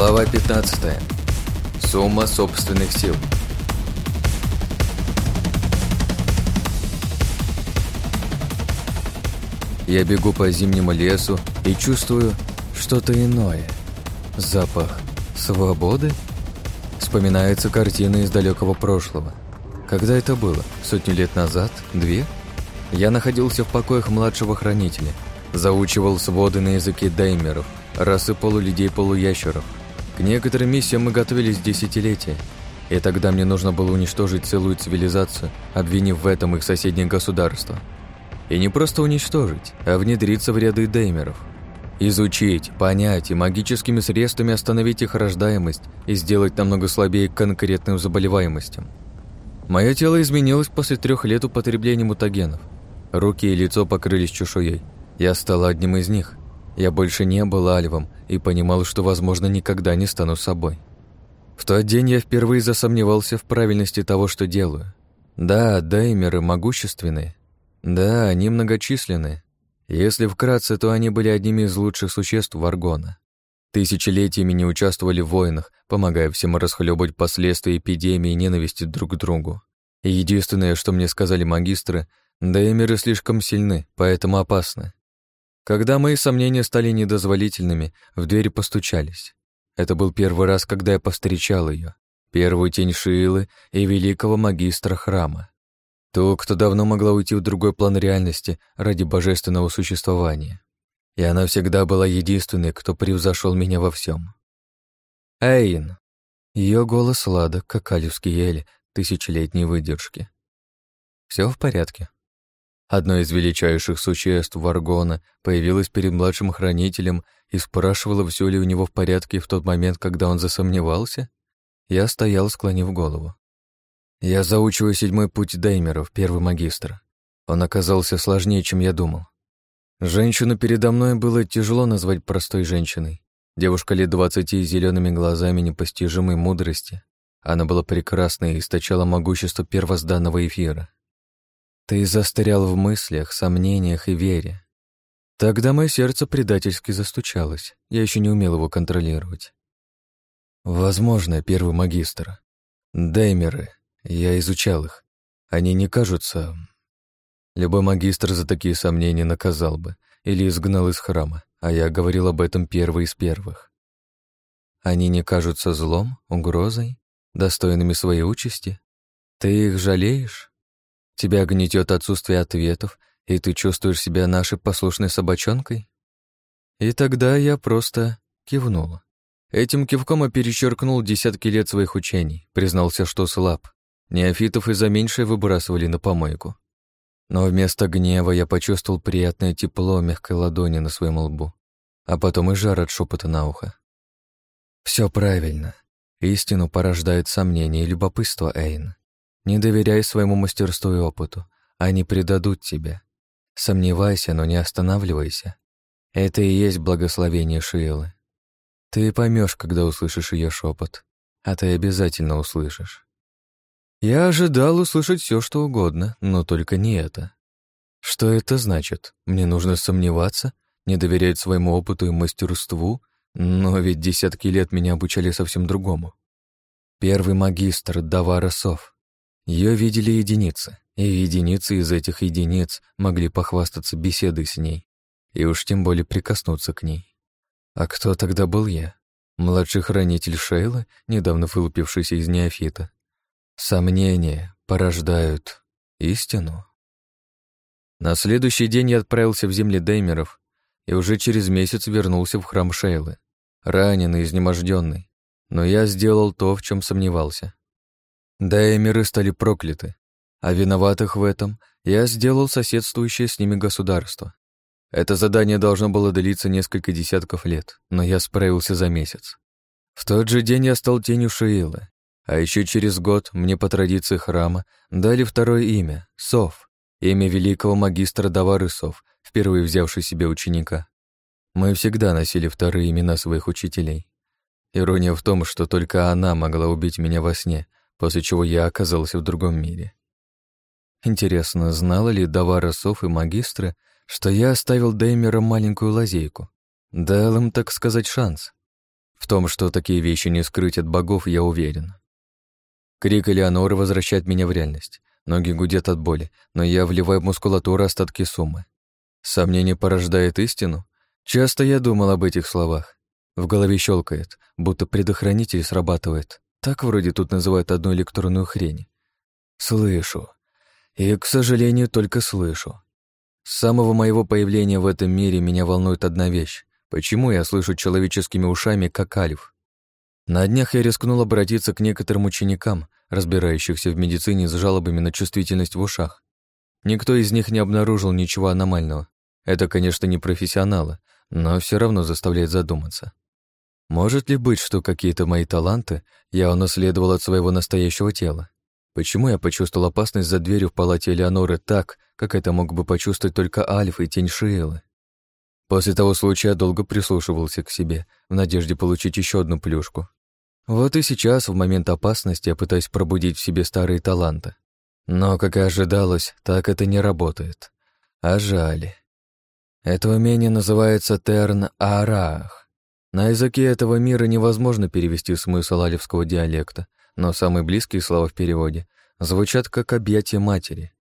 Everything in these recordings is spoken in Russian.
Глава 15. Сумма собственных сил. Я бегу по зимнему лесу и чувствую что-то иное. Запах свободы? Вспоминается картина из далекого прошлого. Когда это было? Сотню лет назад? Две? Я находился в покоях младшего хранителя, заучивал своды на языке даймеров, расы полулюдей-полуящеров. К некоторым миссиям мы готовились десятилетия, и тогда мне нужно было уничтожить целую цивилизацию, обвинив в этом их соседнее государство. И не просто уничтожить, а внедриться в ряды деймеров. Изучить, понять и магическими средствами остановить их рождаемость и сделать намного слабее конкретным заболеваемостям. Мое тело изменилось после трех лет употребления мутагенов. Руки и лицо покрылись чешуей. Я стала одним из них. Я больше не был альвом и понимал, что, возможно, никогда не стану собой. В тот день я впервые засомневался в правильности того, что делаю. Да, даймеры могущественные. Да, они многочисленные. Если вкратце, то они были одними из лучших существ Варгона. Тысячелетиями не участвовали в войнах, помогая всем расхлебывать последствия эпидемии и ненависти друг к другу. И единственное, что мне сказали магистры, даймеры слишком сильны, поэтому опасны. Когда мои сомнения стали недозволительными, в дверь постучались. Это был первый раз, когда я повстречал ее, первую тень Шиилы и великого магистра храма. Ту, кто давно могла уйти в другой план реальности ради божественного существования. И она всегда была единственной, кто превзошел меня во всем. Эйн. Ее голос сладок, как алевский ель тысячелетней выдержки. Все в порядке. Одно из величайших существ Варгона появилось перед младшим хранителем и спрашивало, все ли у него в порядке в тот момент, когда он засомневался. Я стоял, склонив голову. Я заучиваю седьмой путь Деймеров, первый магистр. Он оказался сложнее, чем я думал. Женщину передо мной было тяжело назвать простой женщиной. Девушка лет двадцати с зелеными глазами непостижимой мудрости. Она была прекрасной и источала могущество первозданного эфира. Ты застрял в мыслях, сомнениях и вере. Тогда мое сердце предательски застучалось. Я еще не умел его контролировать. Возможно, первый магистр. Даймеры. Я изучал их. Они не кажутся... Любой магистр за такие сомнения наказал бы или изгнал из храма, а я говорил об этом первый из первых. Они не кажутся злом, угрозой, достойными своей участи? Ты их жалеешь? Тебя гнетет отсутствие ответов, и ты чувствуешь себя нашей послушной собачонкой? И тогда я просто кивнул. Этим кивком я перечеркнул десятки лет своих учений, признался, что слаб. Неофитов из-за меньшей выбрасывали на помойку. Но вместо гнева я почувствовал приятное тепло мягкой ладони на своем лбу, а потом и жар от шепота на ухо. Все правильно. Истину порождает сомнение и любопытство, Эйн. Не доверяй своему мастерству и опыту. Они предадут тебя. Сомневайся, но не останавливайся. Это и есть благословение Шиэлы. Ты поймешь, когда услышишь ее шепот, а ты обязательно услышишь. Я ожидал услышать все, что угодно, но только не это. Что это значит? Мне нужно сомневаться, не доверять своему опыту и мастерству, но ведь десятки лет меня обучали совсем другому. Первый магистр Давара Сов. Ее видели единицы, и единицы из этих единиц могли похвастаться беседой с ней, и уж тем более прикоснуться к ней. А кто тогда был я? Младший хранитель Шейла, недавно вылупившийся из неофита. Сомнения порождают истину. На следующий день я отправился в земли Деймеров и уже через месяц вернулся в храм Шейлы, раненый, изнеможденный. Но я сделал то, в чем сомневался. Да и миры стали прокляты, а виноватых в этом я сделал соседствующее с ними государство. Это задание должно было длиться несколько десятков лет, но я справился за месяц. В тот же день я стал тенью Шиилы, а еще через год мне по традиции храма дали второе имя — Сов, имя великого магистра Давары Сов, впервые взявший себе ученика. Мы всегда носили вторые имена своих учителей. Ирония в том, что только она могла убить меня во сне — после чего я оказался в другом мире. Интересно, знала ли Давара Сов и магистры, что я оставил Деймерам маленькую лазейку? Дал им, так сказать, шанс. В том, что такие вещи не скрыть от богов, я уверен. Крик Элеоноры возвращает меня в реальность. Ноги гудят от боли, но я вливаю в мускулатуру остатки суммы. Сомнение порождает истину? Часто я думал об этих словах. В голове щелкает, будто предохранитель срабатывает. Так вроде тут называют одну электронную хрень. Слышу. И, к сожалению, только слышу. С самого моего появления в этом мире меня волнует одна вещь. Почему я слышу человеческими ушами, как альф? На днях я рискнул обратиться к некоторым ученикам, разбирающихся в медицине с жалобами на чувствительность в ушах. Никто из них не обнаружил ничего аномального. Это, конечно, не профессионалы, но все равно заставляет задуматься. Может ли быть, что какие-то мои таланты я унаследовал от своего настоящего тела? Почему я почувствовал опасность за дверью в палате Элеоноры так, как это мог бы почувствовать только Альф и тень Шиэлы? После того случая долго прислушивался к себе, в надежде получить еще одну плюшку. Вот и сейчас, в момент опасности, я пытаюсь пробудить в себе старые таланты. Но, как и ожидалось, так это не работает. А жаль. Это умение называется Терн-Арах. На языке этого мира невозможно перевести смысл алевского диалекта, но самые близкие слова в переводе звучат как «объятие матери».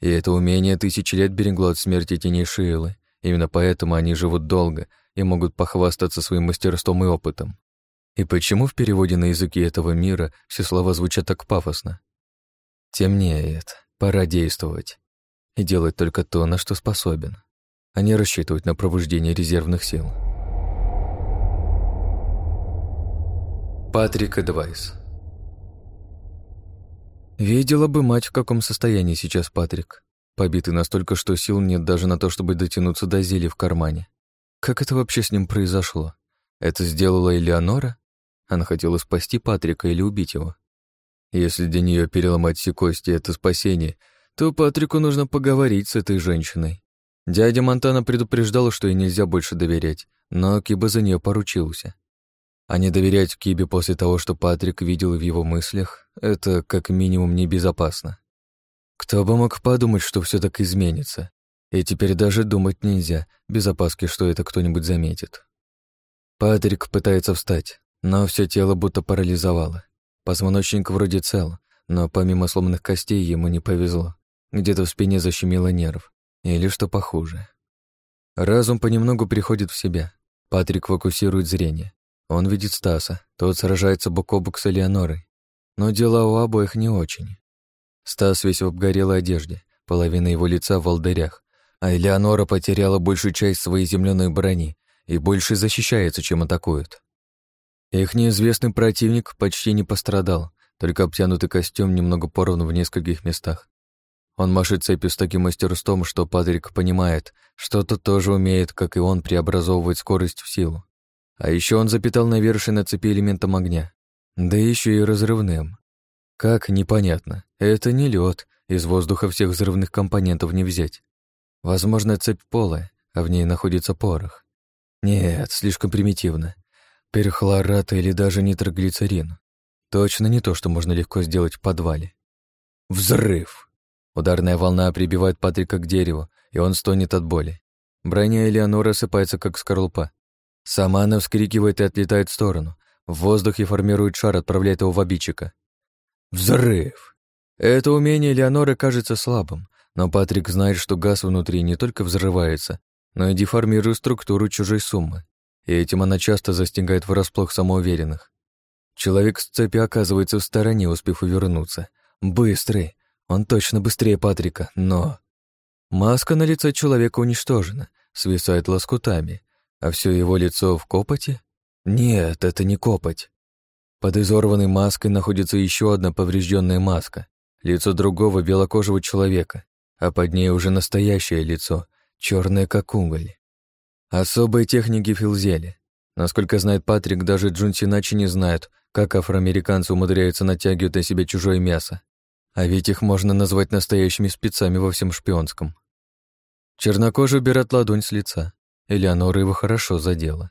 И это умение тысячи лет берегло от смерти теней Шиэлы. Именно поэтому они живут долго и могут похвастаться своим мастерством и опытом. И почему в переводе на языке этого мира все слова звучат так пафосно? Темнеет, пора действовать. И делать только то, на что способен, а не рассчитывать на пробуждение резервных сил. Патрик Эдвайс Видела бы мать, в каком состоянии сейчас Патрик. Побитый настолько, что сил нет даже на то, чтобы дотянуться до зелья в кармане. Как это вообще с ним произошло? Это сделала Элеонора? Она хотела спасти Патрика или убить его. Если для нее переломать все кости — это спасение, то Патрику нужно поговорить с этой женщиной. Дядя Монтана предупреждал, что ей нельзя больше доверять, но Киба за нее поручился. А не доверять Кибе после того, что Патрик видел в его мыслях, это как минимум небезопасно. Кто бы мог подумать, что все так изменится. И теперь даже думать нельзя, без опаски, что это кто-нибудь заметит. Патрик пытается встать, но все тело будто парализовало. Позвоночник вроде цел, но помимо сломанных костей ему не повезло. Где-то в спине защемило нерв. Или что похуже. Разум понемногу приходит в себя. Патрик фокусирует зрение. Он видит Стаса, тот сражается бок о бок с Элеонорой. Но дела у обоих не очень. Стас весь в обгорелой одежде, половина его лица в волдырях, а Элеонора потеряла большую часть своей земляной брони и больше защищается, чем атакует. Их неизвестный противник почти не пострадал, только обтянутый костюм немного порван в нескольких местах. Он машет цепью с таким мастерством, что Патрик понимает, что тот тоже умеет, как и он, преобразовывать скорость в силу. А еще он запитал навершие цепи элементом огня, да еще и разрывным. Как, непонятно. Это не лед, из воздуха всех взрывных компонентов не взять. Возможно, цепь полая, а в ней находится порох. Нет, слишком примитивно перхлорат или даже нитроглицерин. Точно не то, что можно легко сделать в подвале. Взрыв! Ударная волна прибивает Патрика к дереву, и он стонет от боли. Броня Элеонора осыпается, как скорлупа. Сама она вскрикивает и отлетает в сторону. В воздухе формирует шар, отправляет его в обидчика. Взрыв! Это умение Элеоноры кажется слабым, но Патрик знает, что газ внутри не только взрывается, но и деформирует структуру чужой суммы и этим она часто застигает врасплох самоуверенных. Человек с цепи оказывается в стороне, успев увернуться. Быстрый. Он точно быстрее Патрика, но... Маска на лице человека уничтожена, свисает лоскутами, а все его лицо в копоти? Нет, это не копоть. Под изорванной маской находится еще одна поврежденная маска, лицо другого белокожего человека, а под ней уже настоящее лицо, черное как уголь. Особые техники Филзели. Насколько знает Патрик, даже Джун Синачи не знают, как афроамериканцы умудряются натягивать на себя чужое мясо. А ведь их можно назвать настоящими спецами во всем шпионском. Чернокожий убирает ладонь с лица. Элеонора его хорошо задела.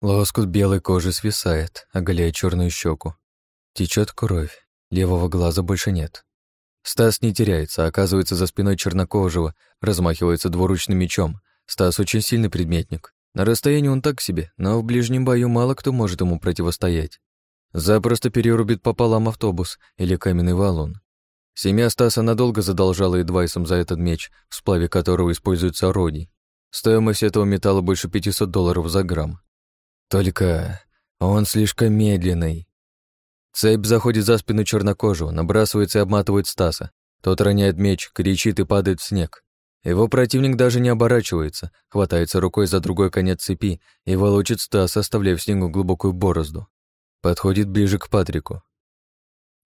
Лоскут белой кожи свисает, оголяя черную щеку. Течет кровь, левого глаза больше нет. Стас не теряется, а оказывается за спиной чернокожего, размахивается двуручным мечом, Стас очень сильный предметник. На расстоянии он так себе, но в ближнем бою мало кто может ему противостоять. Запросто перерубит пополам автобус или каменный валун. Семья Стаса надолго задолжала Эдвайсом за этот меч, в сплаве которого используется родий. Стоимость этого металла больше 500 долларов за грамм. Только он слишком медленный. Цепь заходит за спину чернокожего, набрасывается и обматывает Стаса. Тот роняет меч, кричит и падает в снег. Его противник даже не оборачивается, хватается рукой за другой конец цепи и волочит Стаса, оставляя в снегу глубокую борозду. Подходит ближе к Патрику.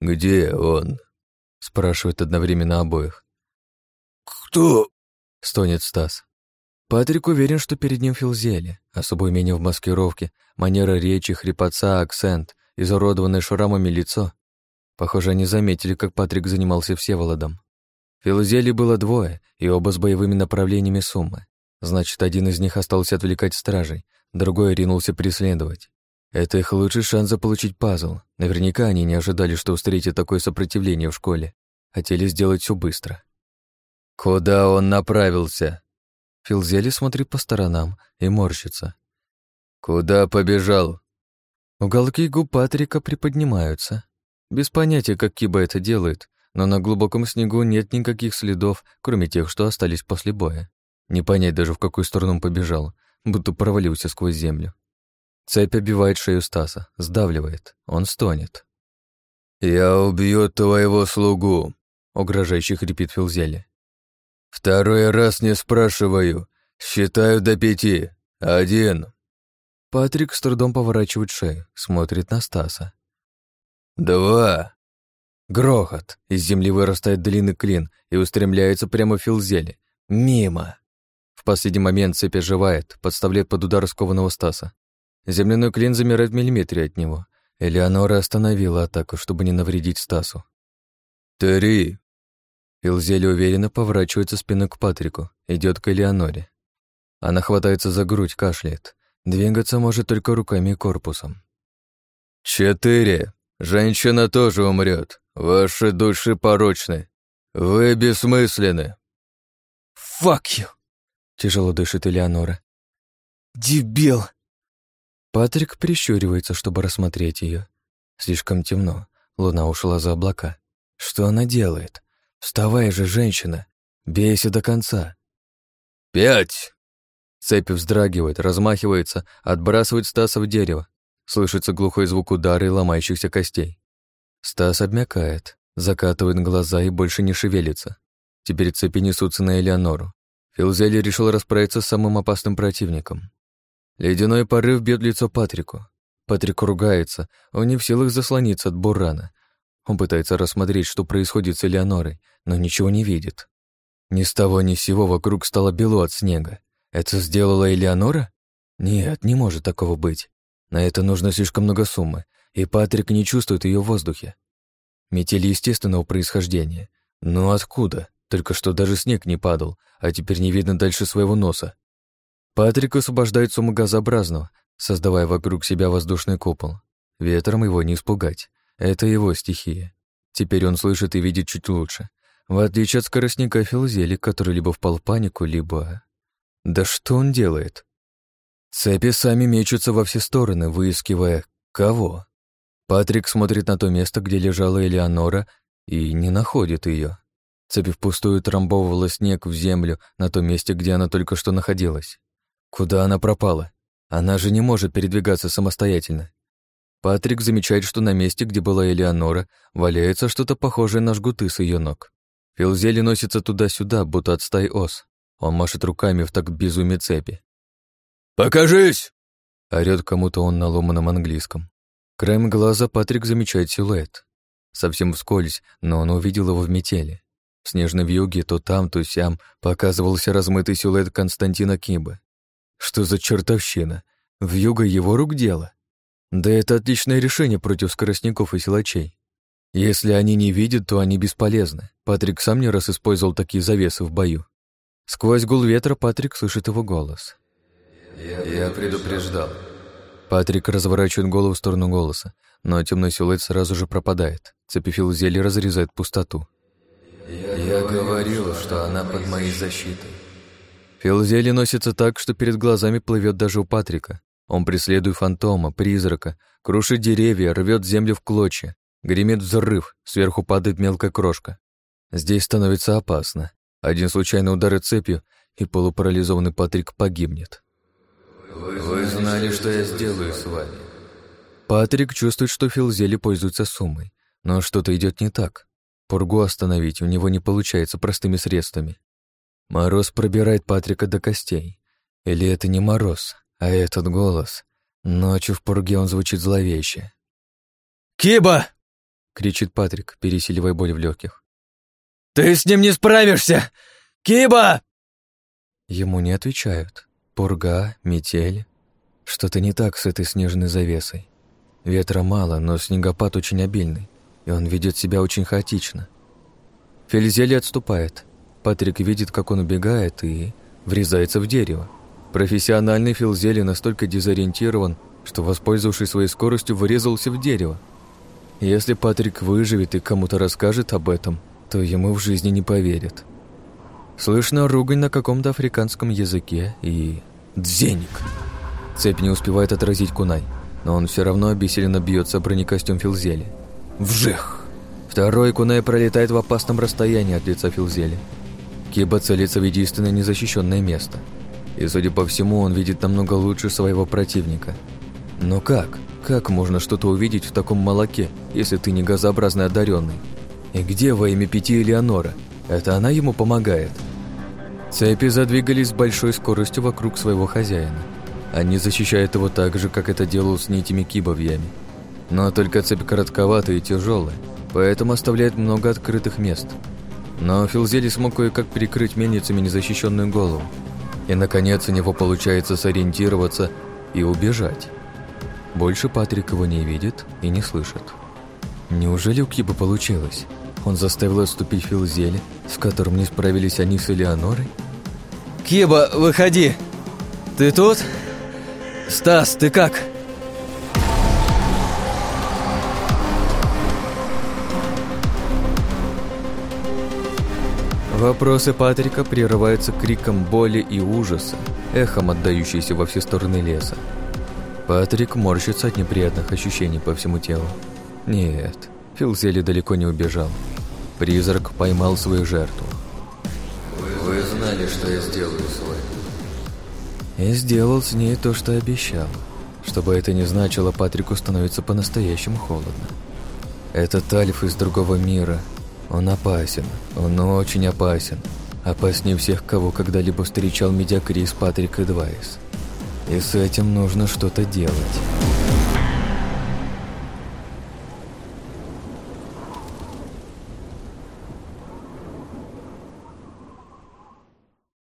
«Где он?» спрашивает одновременно обоих. «Кто?» — стонет Стас. Патрик уверен, что перед ним Филзели. Особое умение в маскировке, манера речи, хрипотца, акцент, изуродованное шрамами лицо. Похоже, они заметили, как Патрик занимался Всеволодом. Филзели было двое, и оба с боевыми направлениями суммы. Значит, один из них остался отвлекать стражей, другой ринулся преследовать. Это их лучший шанс заполучить пазл. Наверняка они не ожидали, что встретят такое сопротивление в школе. Хотели сделать все быстро. «Куда он направился?» Филзели смотрит по сторонам и морщится. «Куда побежал?» Уголки губ Патрика приподнимаются. Без понятия, как Киба это делает, но на глубоком снегу нет никаких следов, кроме тех, что остались после боя. Не понять даже, в какую сторону он побежал, будто провалился сквозь землю. Цепь обивает шею Стаса, сдавливает. Он стонет. «Я убью твоего слугу», — угрожающе хрипит Филзели. «Второй раз не спрашиваю. Считаю до пяти. Один». Патрик с трудом поворачивает шею, смотрит на Стаса. «Два». Грохот. Из земли вырастает длинный клин и устремляется прямо в Филзели. Мимо. В последний момент цепь оживает, подставляет под удар скованного Стаса. Земляной клин замирает в миллиметре от него. Элеонора остановила атаку, чтобы не навредить Стасу. «Три!» Илзели уверенно поворачивается спиной к Патрику, идет к Элеоноре. Она хватается за грудь, кашляет. Двигаться может только руками и корпусом. «Четыре! Женщина тоже умрет. Ваши души порочны. Вы бессмысленны!» «Fuck you!» — тяжело дышит Элеонора. «Дебил!» Патрик прищуривается, чтобы рассмотреть ее. Слишком темно, луна ушла за облака. Что она делает? Вставай же, женщина! Бейся до конца! «Пять!» Цепь вздрагивает, размахивается, отбрасывает Стаса в дерево. Слышится глухой звук удара и ломающихся костей. Стас обмякает, закатывает глаза и больше не шевелится. Теперь цепи несутся на Элеонору. Филзели решил расправиться с самым опасным противником. Ледяной порыв бьет лицо Патрику. Патрик ругается, он не в силах заслониться от бурана. Он пытается рассмотреть, что происходит с Элеонорой, но ничего не видит. Ни с того ни с сего вокруг стало бело от снега. Это сделала Элеонора? Нет, не может такого быть. На это нужно слишком много суммы, и Патрик не чувствует ее в воздухе. Метель естественного происхождения. Но откуда? Только что даже снег не падал, а теперь не видно дальше своего носа. Патрик освобождает сумму газообразного, создавая вокруг себя воздушный купол. Ветром его не испугать. Это его стихия. Теперь он слышит и видит чуть лучше. В отличие от скоростника Филзели, который либо впал в панику, либо... Да что он делает? Цепи сами мечутся во все стороны, выискивая... Кого? Патрик смотрит на то место, где лежала Элеонора, и не находит ее. Цепи впустую трамбовывала снег в землю на том месте, где она только что находилась. Куда она пропала? Она же не может передвигаться самостоятельно. Патрик замечает, что на месте, где была Элеонора, валяется что-то похожее на жгуты с ее ног. Филзели носится туда-сюда, будто от стаи ос. Он машет руками в так безумие цепи. «Покажись!» — орёт кому-то он на ломаном английском. Краем глаза Патрик замечает силуэт. Совсем вскользь, но он увидел его в метели. В снежной вьюге то там, то сям показывался размытый силуэт Константина Кимбы. Что за чертовщина? В юго его рук дело? Да это отличное решение против скоростников и силачей. Если они не видят, то они бесполезны. Патрик сам не раз использовал такие завесы в бою. Сквозь гул ветра Патрик слышит его голос. «Я, я предупреждал». Патрик разворачивает голову в сторону голоса, но темный силуэт сразу же пропадает. Цепифил зелье разрезает пустоту. «Я, я говорил, что она под моей защитой». Филзели носится так, что перед глазами плывет даже у Патрика. Он преследует фантома, призрака, крушит деревья, рвет землю в клочья, гремит взрыв, сверху падает мелкая крошка. Здесь становится опасно. Один случайный удар цепью, и полупарализованный Патрик погибнет. Вы, знали, что я сделаю с вами. Патрик чувствует, что Филзели пользуется суммой, но что-то идет не так. Пургу остановить у него не получается простыми средствами. Мороз пробирает Патрика до костей. Или это не мороз, а этот голос. Ночью в пурге он звучит зловеще. «Киба!» — кричит Патрик, пересиливая боль в легких. «Ты с ним не справишься! Киба!» Ему не отвечают. Пурга, метель. Что-то не так с этой снежной завесой. Ветра мало, но снегопад очень обильный, и он ведет себя очень хаотично. Фельзели отступает. Патрик видит, как он убегает и врезается в дерево. Профессиональный Филзели настолько дезориентирован, что, воспользовавшись своей скоростью, вырезался в дерево. Если Патрик выживет и кому-то расскажет об этом, то ему в жизни не поверят. Слышно ругань на каком-то африканском языке и... Дзенник! Цепь не успевает отразить кунай, но он все равно обессиленно бьется бронекостюм Филзели. Вжих! Второй кунай пролетает в опасном расстоянии от лица Филзели. Киба целится в единственное незащищенное место. И, судя по всему, он видит намного лучше своего противника. Но как? Как можно что-то увидеть в таком молоке, если ты не газообразный одаренный? И где во имя Пяти Элеонора? Это она ему помогает. Цепи задвигались с большой скоростью вокруг своего хозяина. Они защищают его так же, как это делал с нитями киба в яме. Но только цепь коротковатая и тяжелая, поэтому оставляет много открытых мест. Но Филзели смог кое-как перекрыть мельницами незащищенную голову. И, наконец, у него получается сориентироваться и убежать. Больше Патрик его не видит и не слышит. Неужели у Киба получилось? Он заставил отступить Филзели, с которым не справились они с Элеонорой? «Киба, выходи! Ты тут? Стас, ты как?» Вопросы Патрика прерываются криком боли и ужаса, эхом отдающийся во все стороны леса. Патрик морщится от неприятных ощущений по всему телу. Нет, Филзели далеко не убежал. Призрак поймал свою жертву. Вы, вы знали, что я сделаю с вами. И сделал с ней то, что обещал. Чтобы это не значило, Патрику становится по-настоящему холодно. Этот Альф из другого мира. Он опасен. Он очень опасен. Опаснее всех, кого когда-либо встречал Медиакрис Патрик Эдвайс. И с этим нужно что-то делать.